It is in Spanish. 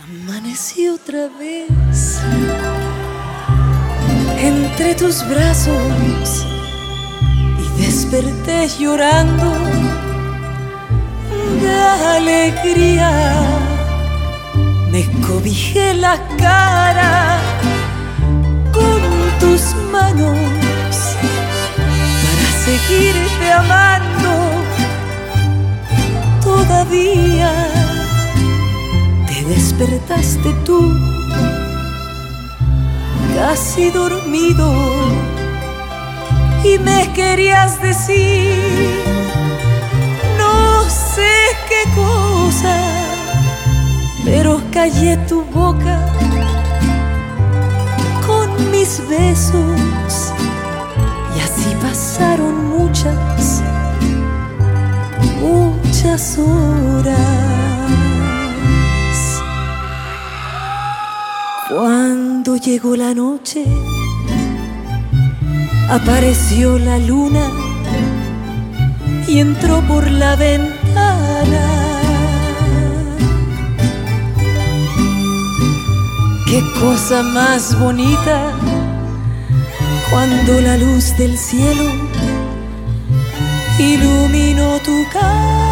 Amanecí otra vez entre tus brazos y desperté llorando de alegría. Me cobijé la cara con tus manos para seguirte amando despertaste tú casi dormido y me querías decir no sé qué cosa, pero callé tu boca con mis besos y así pasaron muchas, muchas horas. Cuando llegó la noche, apareció la luna y entró por la ventana. Qué cosa más bonita cuando la luz del cielo iluminó tu cara.